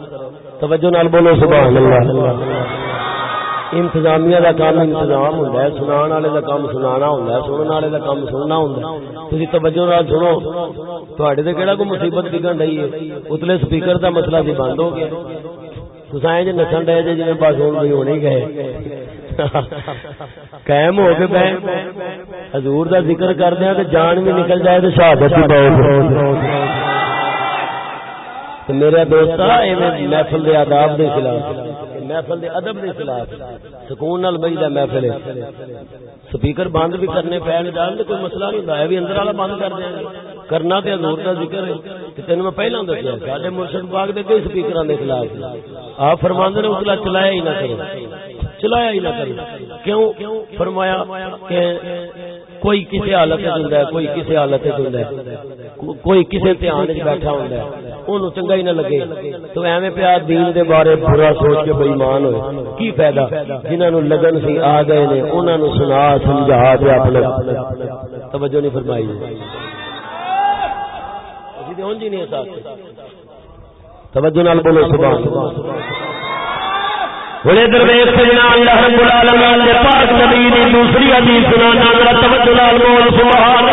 توجہ نال بولو سبحان اللہ۔ انتظامیہ دا کام انتظام ہوندا ہے، سنان والے دا کام سنانا ہوندا ہے، سنن والے دا کام سننا ہوندا ہے۔ تسی توجہ نال سنو، تواڈے تے کیڑا کوئی مصیبت ڈگن رہی ہے؟ اتلے سپیکر دا مسئلہ سی بند ہو گیا۔ تساں جے نچن رہے جے جویں بس ہون بھی ہونے گئے قائم ہو کے بیٹھ حضور دا ذکر کردے ہیں تے جان بھی نکل جائے تے شہادت بھی بہت میرے دوست محفل دے آداب دے خلاف محفل دے ادب دے خلاف سکون نال بئی دا محفل ہے سپیکر بند بھی کرنے پین جان کوئی مسئلہ نہیں ہوندا ہے بھی اندر والا بند کر دیں کرنا تے حضور دا ذکر ہے تے تینوں میں پہلا دسیا ساڈے مرشد پاک دے کئی سپیکراں دے خلاف۔ آپ فرماندے نے اتلا چلایا ہی نہ کرو چلایا ہی نہ کرو کیوں؟ فرمایا کہ کوئی کسی حالت وچ ہوندا ہے، کوئی کسی حالت وچ ہوندا ہے۔ کوئی کسی دھیان وچ بیٹھا ہوں چنگا ہی نہ لگے۔ تو ایویں پیا دین دے بارے برا سوچ کے بےمان ہوئے۔ کی فائدہ؟ جنہاں جنہوں لگن سی آ گئے نے انہوں نے سنا، سمجھا دے اپنے۔ توجہ نہیں فرمائی۔ جی نہیں توجہ نال بولو، سبحان ہوں ادھر ویخ سجنا اللہ رب العالمین نے پاک نبی دی دوسری حدیث سنانا، ذرا توجہ نال بول، سبحان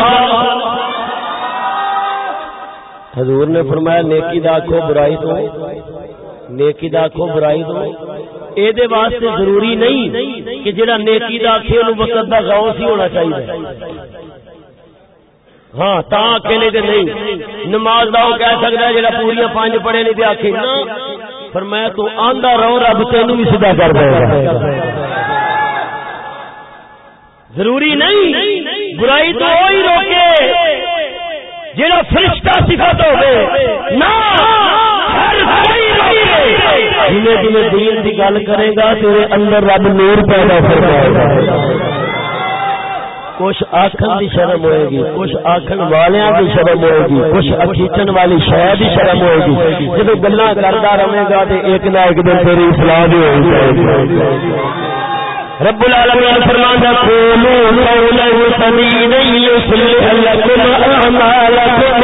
حضور نے فرمایا، نیکی دا آکھو، برائی تو۔ نیکی دا آکھو، برائی تو۔ اے دے واسطے ضروری نہیں کہ جڑا نیکی دا آکھے اونوں وقت دا غوث ہی ہونا چاہیے۔ ہاں تا اکیلے دے نہیں۔ نماز دا وہ کہہ سکدا ہے جڑا پوری پانچ پڑھے نہیں تے آکھے نا۔ فرمایا تو آندا رہو رب تینوں بھی سیدھا کر دے گا۔ ضروری نہیں، برائی تو وہی روکے جڑا فرشتہ صفت ہوگی نہ جنہیں جنہیں دین کی گل کرے گا، تیرے اندر رب نور پیدا فرمائے گا۔ کچھ آخر کی شرم ہوئے گی، کچھ آخر والوں کی شرم ہوئے گی، کچھ اکیچن والی شہر کی شرم ہوئے گی۔ جب گلا کرتا رہے گا تو ایک نہ ایک دن تیری اصلاح بھی ہوگی رب العالمین فرماندا، قولوا قولا سديدا، يصلح لكم اعمالكم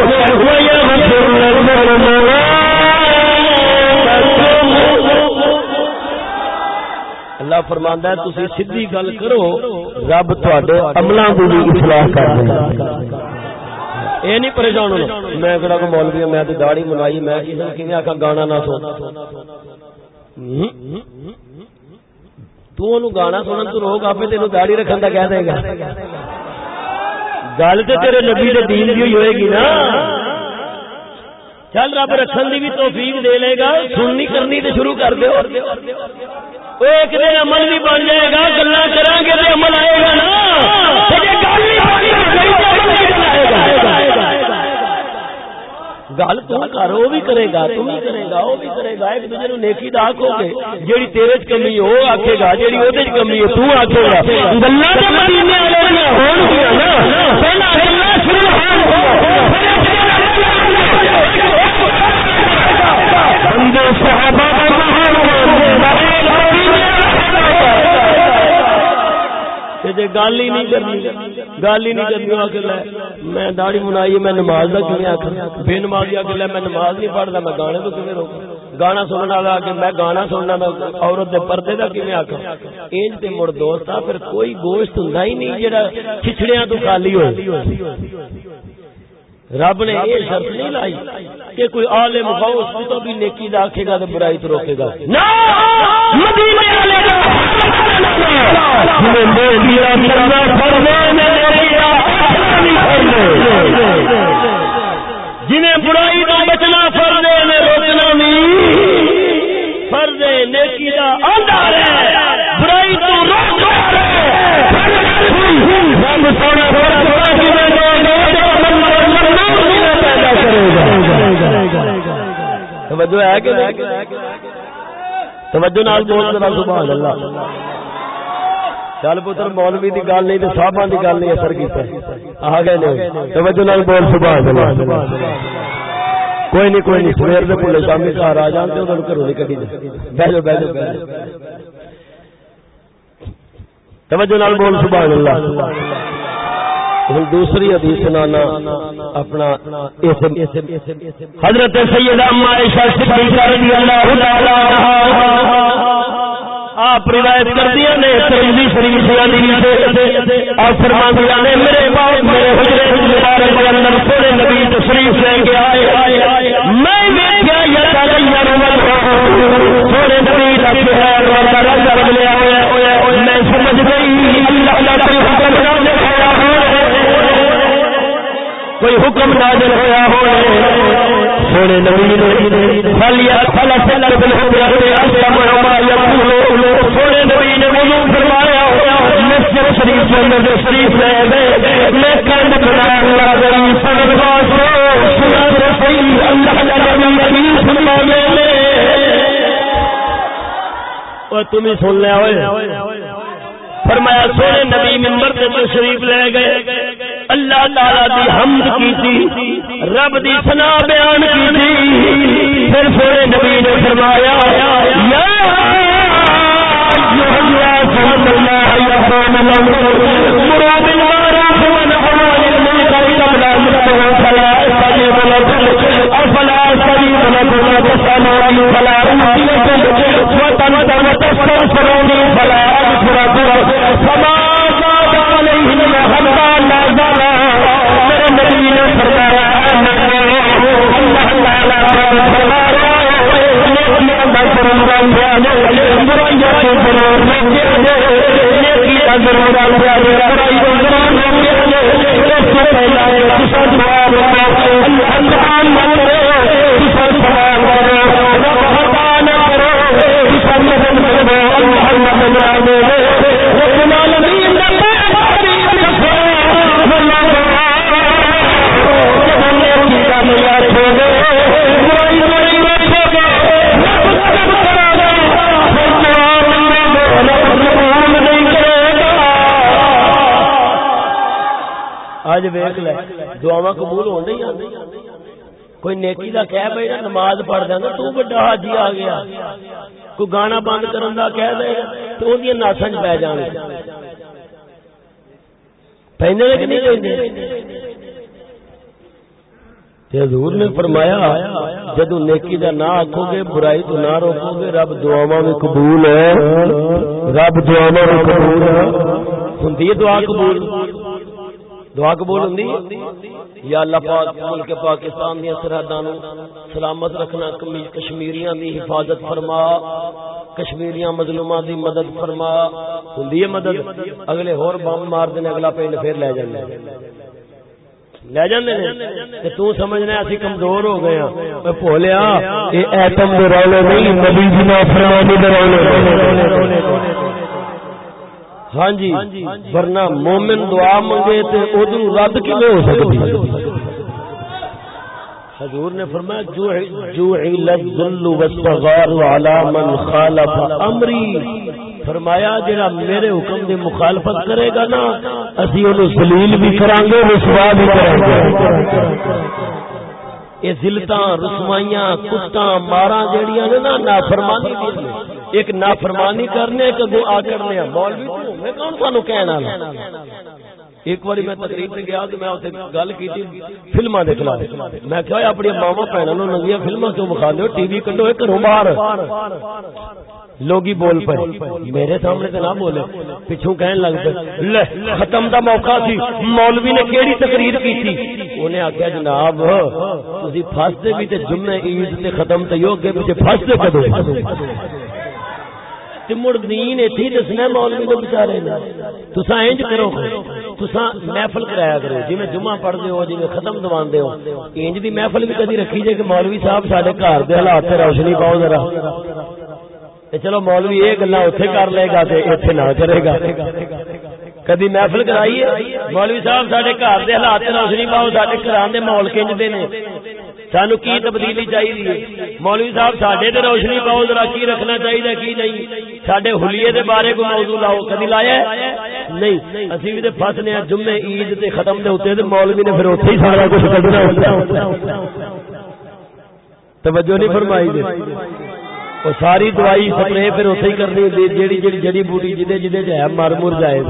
ويغفر لكم اللہ فرماندا ہے تسی سیدھی گل کرو رب تواڈے عملاں دی اصلاح کر دے. اے نہیں پریشان ہونا۔ میں کہڑا کو مولوی میں تے داڑھی منوائی میں کسے کیویں آکھاں گانا نہ سن۔ تو انہوں گانا سنن تو روک آپ تینوں داڑھی رکھن دا کہہ دے گا۔ گل تے تیرے نبی دے دین دی ہوئے گی نا۔ چل رب رکھن دی بھی توفیق دے لے گا۔ سننی کرنی تے شروع کر دیو ایک دن عمل بھی بن جائے گا گلا کریں گے تو عمل آئے گا نا۔ گل تو کر، وہ بھی کرے گا تم بھی کرے گا، وہ بھی کرے گا۔ ایک دوسرے نیکی دا آخو گے، جیڑی تیرے چ کمی وہ آکھے گا، جیڑی وہ کمی ہے، تو آکھے گا۔ گلا صحابہ جی گل ہی نہیں کرنی گل ہی نہیں کرنی آ کے لے، میں داڑی منائی میں نماز کا کیوں آخر بے نمازی آ کے لے، میں نماز نہیں پڑھتا میں گانے تو کیوں روک گانا سننے والا آ کے میں گانا سننا، میں عورت دے پردے کا کیوں آخر انج تے مڑ دوست پھر کوئی گوشت ہوں ہی نہیں جہاں کھچڑیاں تو خالی ہو۔ رب نے یہ شرط نہیں لائی کہ کوئی عالم غوث تو بھی نیکی دا آکھے گا تے برائی تو روکے گا۔ نا مدینے والے جنہیں برائی تو بچنا فرد میں روکنا نہیں۔ فرد نیکی دا آدھار ہے۔ برائی تو روکنا رب سونا توجہ ہے کہ توجہ نال بول سبحان اللہ۔ چل پتر مولوی دی گل نہیں صاحب دی گل نہیں اثر کیتا آ گئے توجہ نال بول سبحان اللہ کوئی نہیں کوئی نہیں سویر دے بھولے شامی گھر آ جان تے انہاں گھروں نہیں کڈی بہ جاؤ بہ جاؤ توجہ نال بول سبحان اللہ دوسری حدیث نانا اپنا حضرت سیدہ اما عائشہ صدیقہ رضی اللہ تعالی عنہا آپ روایت کر دیا نے، ترمذی شریف سے سے آپ فرما دیا نے، میرے باپ، میرے حجرے مبارک کے اندر سونے نبی تشریف لے کے آئے۔ میں دیکھا، یا تغیر وجہ سونے نبی کا چہرہ اور رنگ بدلیا ہوا میں سمجھ گئی، اللہ کا حکم کوئی حکم نازل ہویا ہو سونے نبی نے فلیا فلا سلر بالحجر اسلم وما يقول سونے نبی نے وضو فرمایا مسجد شریف کے اندر شریف لے گئے میں کند بنا اللہ گری سند واسطے سنا دے صحیح، اللہ کا نبی فرما لے او تم ہی سن لیا ہوئے؟ فرمایا، سونے نبی ممبر سے تشریف لے گئے اللہ تعالی دی حمد کی تھی، رب دی ثنا بیان کی تھی۔ پھر سونے نبی نے فرمایا، یا ایھا الناس اللہ یا قوم مراد المعروف ونهى عن المنكر قبل ان فلا استجيب لكم افلا استجيب لكم وتسالوني فلا اوتيكم وتنتم وتستغفروني فلا اغفر فما زاد عليهم حتى نزل میرے نبی نے فرمایا اللہ تعالی فرمایا کرو اج ویکھ لے، دعاواں قبول ہوندے ہی کوئی نیکی کا کہہ بھائی نماز پڑھ دے نا، تو بڑا حاجی آ گیا۔ کوئی گانا بند کرن دا کہہ دے، تو اودیاں ناساں وچ بیٹھ پیندے کہ نہیں پیندے حضور نے فرمایا، جدو نیکی دا نہ آکھو گے برائی تو نہ روکو گے رب دعاواں میں قبول ہے۔ رب دعاواں میں قبول ہے۔ ہندی دعا قبول؟ دعا قبول ہوں یا اللہ پاک ملک پاکستان دیا سرحداں سلامت رکھنا کشمیریاں دی حفاظت فرما۔ کشمیریاں مظلوماں دی مدد فرما ہوں مدد؟ اگلے ہور بم مار دین اگلا پنڈ پھر لے جاندے لے جاندے تے تو سمجھنا اسی کمزور ہو گئے ہاں۔ بھولیا اے ایٹم دے رولے نہیں، نبی جی نے فرمانی دے رولے ہاں جی ورنہ مومن دعا منگے تے ادو رد کیویں ہو سکتی حضور نے فرمایا جو جو الذل واستغار على من خالف امری۔ فرمایا، جڑا میرے حکم دی مخالفت کرے گا نا، اسی اونوں ذلیل بھی کران گے، رسوا بھی کران گے۔ یہ ذلتاں رسوائیاں کتاں ماراں جڑیاں نے نا، نافرمانی دی ایک نافرمانی کرنے، ایک دعا کرنے۔ مولوی تو، میں کون سانو کہنا ایک بار میں تقریب سے گیا تو میں اسے گل کی فلما دے خلاف۔ میں کہا اپنی ماوا بہنوں نو فلما کیوں بخا دو ٹی وی کڈو گھروں باہر لوگ بول پے میرے سامنے تو نہ بولے، پچھوں کہن لگ پے ختم دا موقع سی۔ مولوی نے کیڑی تقریر کی تھی انہیں آخیا جناب تھی فستے بھی تے جمعے عید تے ختم تے یو اگے پیچھے فستے کدو مڑ دین اتھی دسنا مولوی کو بچارے تسا انج کرو تسا محفل کرایا کرو۔ جی میں جمعہ پڑھتے ہو جی میں ختم دوا ہو۔ انج دی محفل بھی کدی رکھی جائے کہ مولوی صاحب سارے گھر کے حالات سے روشنی پاؤ ذرا۔ چلو مولوی یہ گلا اتنے کر لے گا اتنے نہ کرے گا۔ کدی محفل کرائیے مولوی صاحب سارے گھر کے حالات تے روشنی پاؤ سارے گھر ماحول کنجتے ہیں سانو کی تبدیلی چاہیے مولوی صاحب سڈے تے روشنی پاؤ، ذرا کی رکھنا چاہیے کی نہیں؟ سڈے ہولیے دے بارے کو موضوع لاؤ، کدی لایا نہیں۔ اسی بھی تے پھسنے ہیں جمعے عید تے ختم دے ہوتے تے مولوی نے پھر اوتھے ہی سارا کچھ کڈنا ہوتا توجہ نہیں فرمائی دے۔ وہ ساری دوائی سپرے پھر اوتھے ہی کرنی جیڑی جیڑی جڑی بوٹی جدے جدے ہے مر مر جائے۔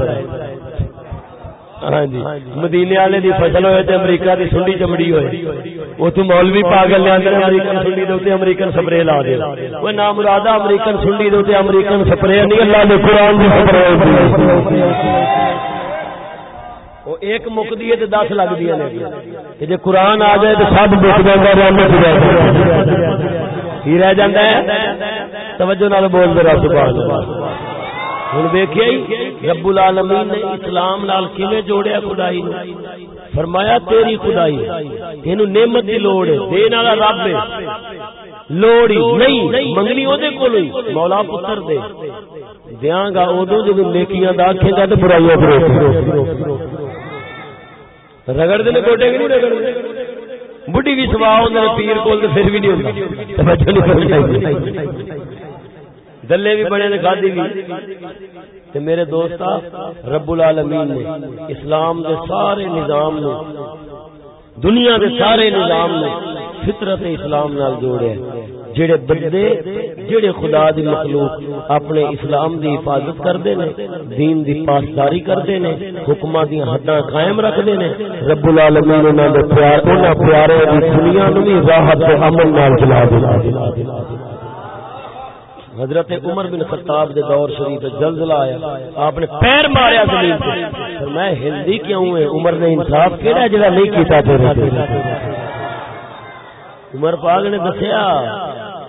ہاں جی مدینے والے دی فصل ہوئے تے امریکہ دی سنڈی چمڑی ہوئے وہ تو مولوی پاگل لے اندر امریکن سنڈی دے اوتے امریکن سپرے لا دے وہ نام مرادہ امریکن سنڈی دے اوتے امریکن سپرے نہیں اللہ دے قران دی سپرے وہ ایک مکدی ہے تے 10 لگ دیا نے کہ جے قران آ جائے تے سب مک جاندا رحمت جائے کی رہ جاندا ہے توجہ نال بول دے رب سبحان اللہ ہوں ویکیا رب العالمین نے اسلام نال کیویں جوڑیا خدائی نے فرمایا تیری خدائی تینو نعمت دی لوڑ ہے، دین والا رب ہے۔ لوڑ نہیں، منگنی او دے کول ہوئی، مولا پتر دے۔ دیاں گا اودوں جدوں نیکیاں دا آکھے گا تے برائیاں کرو رگڑ دے کوٹے نہیں رگڑ بڈھی بھی سوا ہوندے پیر کول تے پھر بھی نہیں ہوندا۔ توجہ نہیں کرنی دلے بھی بڑے نے کھادی بھی۔ تے میرے دوست رب العالمین نے، اسلام دے سارے نظام نے، دنیا دے سارے نظام نے فطرت اسلام نال جوڑے۔ جڑے بندے، جڑے خدا دی مخلوق اپنے اسلام دی حفاظت کردے نے، دین دی پاسداری کردے نے، حکماں دی حداں قائم رکھدے نے رب العالمین انہاں دے پیار، انہاں پیارے دی دنیا نو بھی راحت تے امن نال چلا دے۔ حضرت عمر بن خطاب دے دور شریف زلزلہ آیا، آپ نے پیر ماریا زمین پہ میں ہندی کیوں ہے؟ عمر نے انصاف کیڑا جڑا نہیں کیتا تیرے تے عمر پاک نے دسیا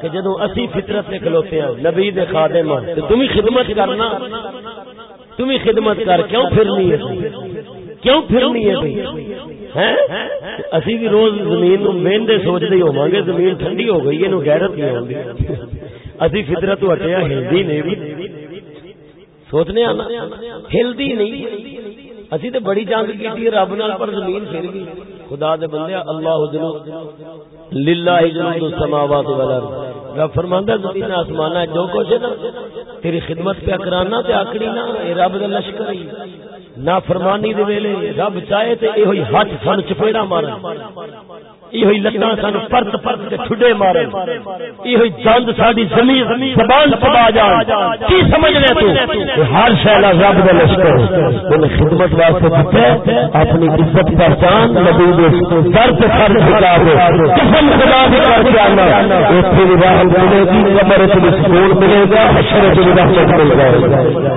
کہ جدوں اسی فطرت تے کھلوتے ہیں، نبی دے خادم ہیں۔ تے تم خدمت کرنا تم خدمت کر، کیوں پھرنی ہے؟ کیوں پھرنی ہے بھائی؟ اسی بھی روز زمین نو مہندے سوچتے ہی ہوواں گے، زمین ٹھنڈی ہو گئی ہے غیرت نہیں ہوندی اسی فطرت ہٹیا ہلدی نہیں بھی سوچنے آنا ہلدی نہیں اسی تے بڑی جنگ کی رب نال پر زمین پھر گئی خدا دے بندے اللہ جنو للہ جنود السماوات والارض رب فرماندا زمین آسمان ہے جو کچھ ہے نا تیری خدمت پہ کرانا تے آکڑی نا اے رب دا لشکر ہے نہ فرمانی دے ویلے رب چاہے تے اے ہوئی ہاتھ سن چپیڑا مارن اے ہوئی لتاں سن پرت پرت کے ٹھڈے مارن اے ہوئی جاند ساڈی زمین زبان تبا جان۔ کی سمجھ رہے تو ہر شے لا رب دے لشکر ان خدمت واسطے دتے اپنی عزت پہچان، نبی دے سر تے سر جھکا دے قسم خدا دی کر کے آنا۔ ایتھے بھی راہ ملے گی، قبر تے سکون ملے گا، حشر تے رحمت مل جائے گا۔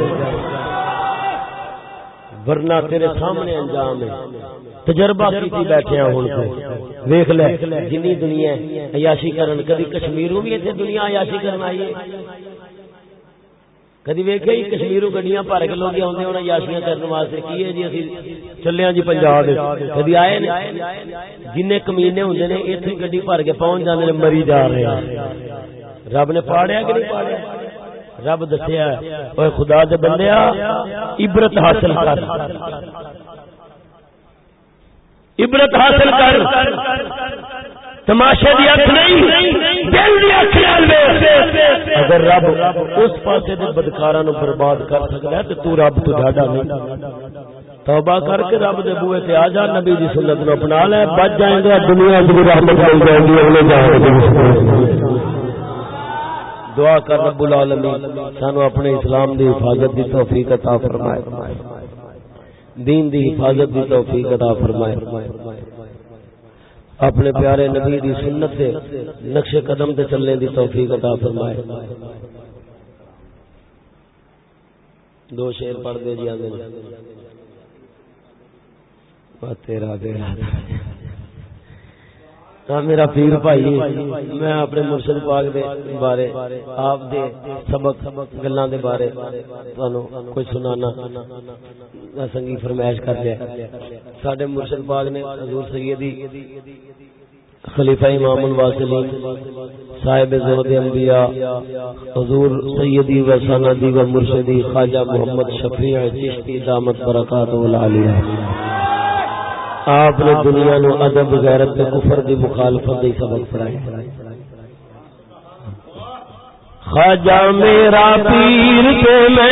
ورنہ تیرے سامنے انجام ہے۔ تجربہ کیتی بیٹھے ہیں ہن تے۔ دیکھ لے جنی دنیا عیاشی کرن کبھی کشمیروں بھی ایتھے دنیا عیاشی کرن آئی ہے۔ کدی ویکھیا ہی کشمیروں گڈیاں بھر کے لوگ آوندے ہونے عیاشیاں کرن واسطے کی ہے جی؟ اسی چلے جی پنجاب کدی آئے نے جن کمینے ہوندے نے ایتھے گڈی بھر کے پہنچ جاندے نے مری جا رہے ہیں۔ رب نے پاڑیا کہ نہیں پاڑیا رب دسیا اوے خدا دے بندیا عبرت حاصل کر۔ عبرت حاصل کر۔ تماشے دی اکھ نہیں، دل دی اکھ نال ویکھ۔ اگر رب اس پاسے دے بدکاراں نو برباد کر سکدا ہے تے تو رب تو ڈاڈا نہیں۔ توبہ کر کے رب دے بوئے تے آ جا، نبی دی سنت نو اپنا لے۔ بچ جائیں گے، دنیا دی رحمت مل جائے گی، اگلے جہان دعا کر رب العالمین، سانو اپنے اسلام دی حفاظت دی توفیق عطا فرمائے۔ دین دی حفاظت دی توفیق عطا فرمائے۔ اپنے پیارے نبی دی سنت دے نقش قدم تے چلنے دی توفیق عطا فرمائے۔ دو شعر پڑھ دے جی آگے۔ تیرا تیرا میرا پیر بھائی، میں اپنے مرشد پاک دے بارے، آپ دے سبق گلاں دے بارے تانوں کوئی سنانا سنگی فرمائش کر دیا ساڈے مرشد پاک نے حضور سیدی خلیفہ امام الواصلین، صاحب زہد انبیاء، حضور سیدی و سندی و مرشدی خواجہ محمد شفیع چشتی دامت برکات العالیہ آپ نے دنیا نو ادب، غیرت کفر دی مخالفت دی سبق پڑھایا خواجہ میرا پیر تے میں